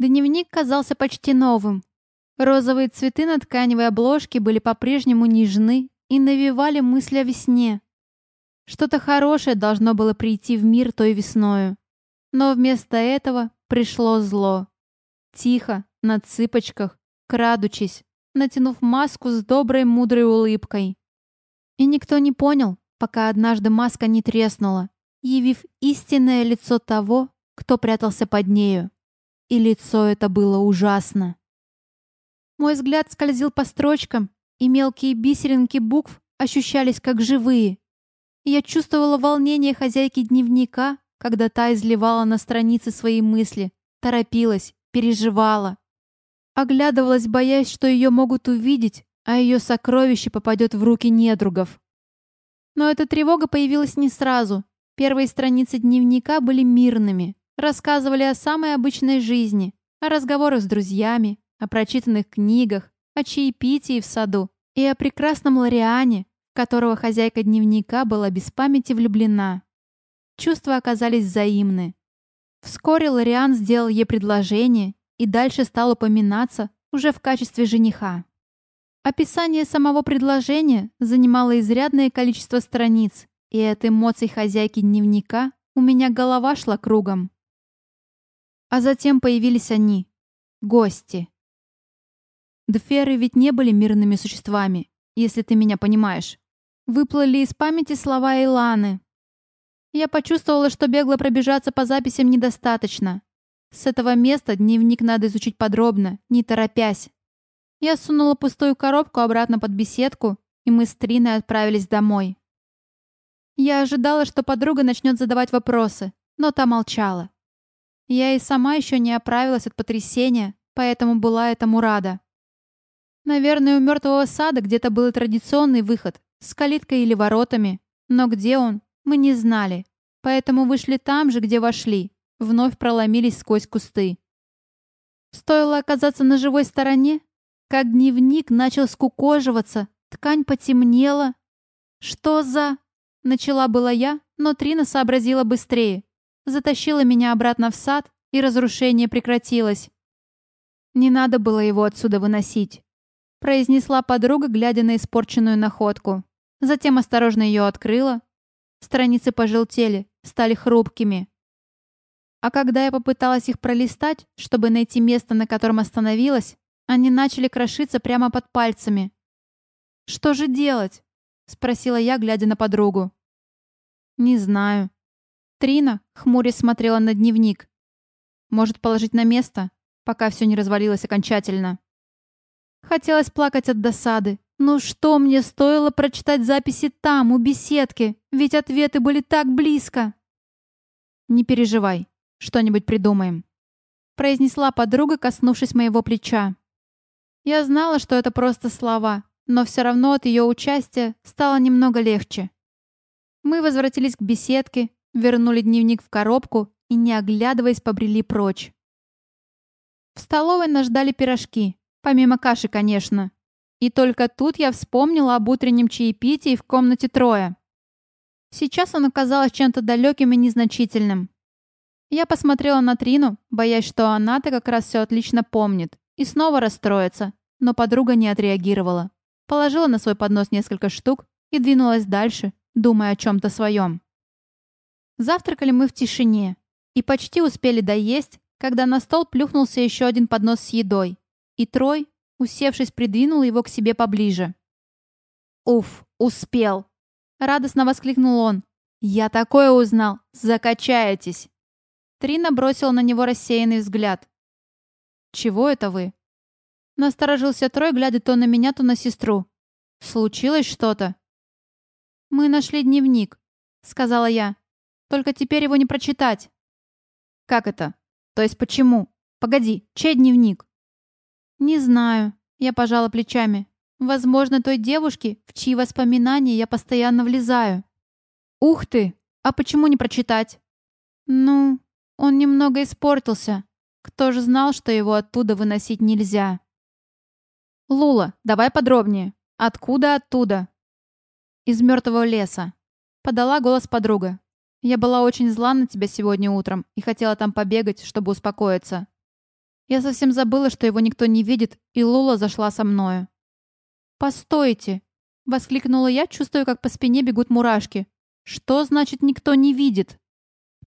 Дневник казался почти новым. Розовые цветы на тканевой обложке были по-прежнему нежны и навевали мысли о весне. Что-то хорошее должно было прийти в мир той весною. Но вместо этого пришло зло. Тихо, на цыпочках, крадучись, натянув маску с доброй мудрой улыбкой. И никто не понял, пока однажды маска не треснула, явив истинное лицо того, кто прятался под нею. И лицо это было ужасно. Мой взгляд скользил по строчкам, и мелкие бисеринки букв ощущались как живые. Я чувствовала волнение хозяйки дневника, когда та изливала на страницы свои мысли, торопилась, переживала. Оглядывалась, боясь, что ее могут увидеть, а ее сокровище попадет в руки недругов. Но эта тревога появилась не сразу. Первые страницы дневника были мирными, рассказывали о самой обычной жизни, о разговорах с друзьями, о прочитанных книгах, о чаепитии в саду и о прекрасном Лориане, которого хозяйка дневника была без памяти влюблена. Чувства оказались взаимны. Вскоре Лориан сделал ей предложение и дальше стал упоминаться уже в качестве жениха. Описание самого предложения занимало изрядное количество страниц, и от эмоций хозяйки дневника у меня голова шла кругом. А затем появились они, гости. Дферы ведь не были мирными существами, если ты меня понимаешь. Выплыли из памяти слова Эйланы. Я почувствовала, что бегло пробежаться по записям недостаточно. С этого места дневник надо изучить подробно, не торопясь. Я сунула пустую коробку обратно под беседку, и мы с Триной отправились домой. Я ожидала, что подруга начнет задавать вопросы, но та молчала. Я и сама еще не оправилась от потрясения, поэтому была этому рада. Наверное, у мертвого сада где-то был традиционный выход с калиткой или воротами, но где он, мы не знали, поэтому вышли там же, где вошли, вновь проломились сквозь кусты. Стоило оказаться на живой стороне, как дневник начал скукоживаться, ткань потемнела. «Что за...» — начала была я, но Трина сообразила быстрее. Затащила меня обратно в сад, и разрушение прекратилось. Не надо было его отсюда выносить произнесла подруга, глядя на испорченную находку. Затем осторожно ее открыла. Страницы пожелтели, стали хрупкими. А когда я попыталась их пролистать, чтобы найти место, на котором остановилась, они начали крошиться прямо под пальцами. «Что же делать?» — спросила я, глядя на подругу. «Не знаю». Трина, хмурясь, смотрела на дневник. «Может, положить на место, пока все не развалилось окончательно?» Хотелось плакать от досады. Ну что мне стоило прочитать записи там, у беседки? Ведь ответы были так близко. «Не переживай, что-нибудь придумаем», — произнесла подруга, коснувшись моего плеча. Я знала, что это просто слова, но все равно от ее участия стало немного легче. Мы возвратились к беседке, вернули дневник в коробку и, не оглядываясь, побрели прочь. В столовой нас ждали пирожки. Помимо каши, конечно. И только тут я вспомнила об утреннем чаепитии в комнате Троя. Сейчас оно казалось чем-то далеким и незначительным. Я посмотрела на Трину, боясь, что она-то как раз все отлично помнит, и снова расстроится, но подруга не отреагировала. Положила на свой поднос несколько штук и двинулась дальше, думая о чем-то своем. Завтракали мы в тишине и почти успели доесть, когда на стол плюхнулся еще один поднос с едой. И Трой, усевшись, придвинул его к себе поближе. «Уф, успел!» — радостно воскликнул он. «Я такое узнал! Закачаетесь!» Трина бросила на него рассеянный взгляд. «Чего это вы?» Насторожился Трой, глядя то на меня, то на сестру. «Случилось что-то?» «Мы нашли дневник», — сказала я. «Только теперь его не прочитать». «Как это? То есть почему? Погоди, чей дневник?» «Не знаю», — я пожала плечами. «Возможно, той девушки, в чьи воспоминания я постоянно влезаю». «Ух ты! А почему не прочитать?» «Ну, он немного испортился. Кто же знал, что его оттуда выносить нельзя?» «Лула, давай подробнее. Откуда оттуда?» «Из мертвого леса», — подала голос подруга. «Я была очень зла на тебя сегодня утром и хотела там побегать, чтобы успокоиться. Я совсем забыла, что его никто не видит, и Лула зашла со мною. «Постойте!» — воскликнула я, чувствуя, как по спине бегут мурашки. «Что значит никто не видит?»